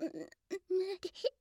無理。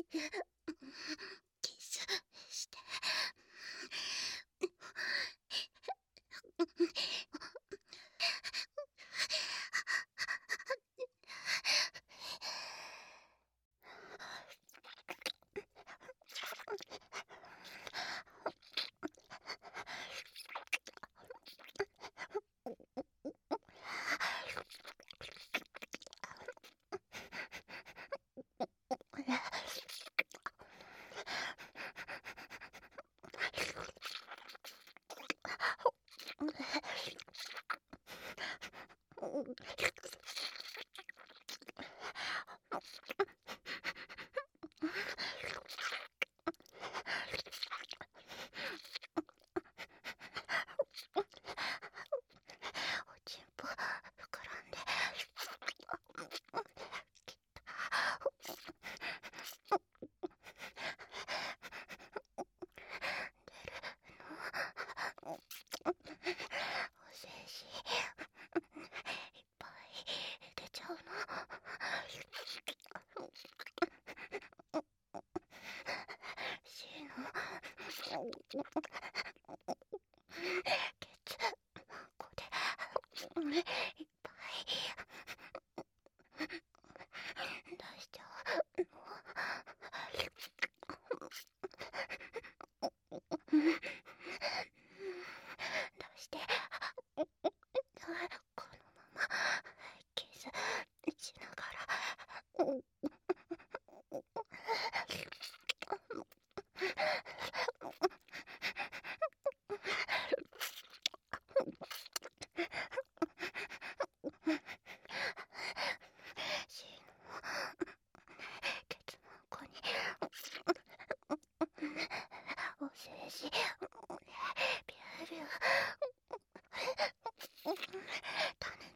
あ。Oh, look, look. おしめし、ビュービュー。種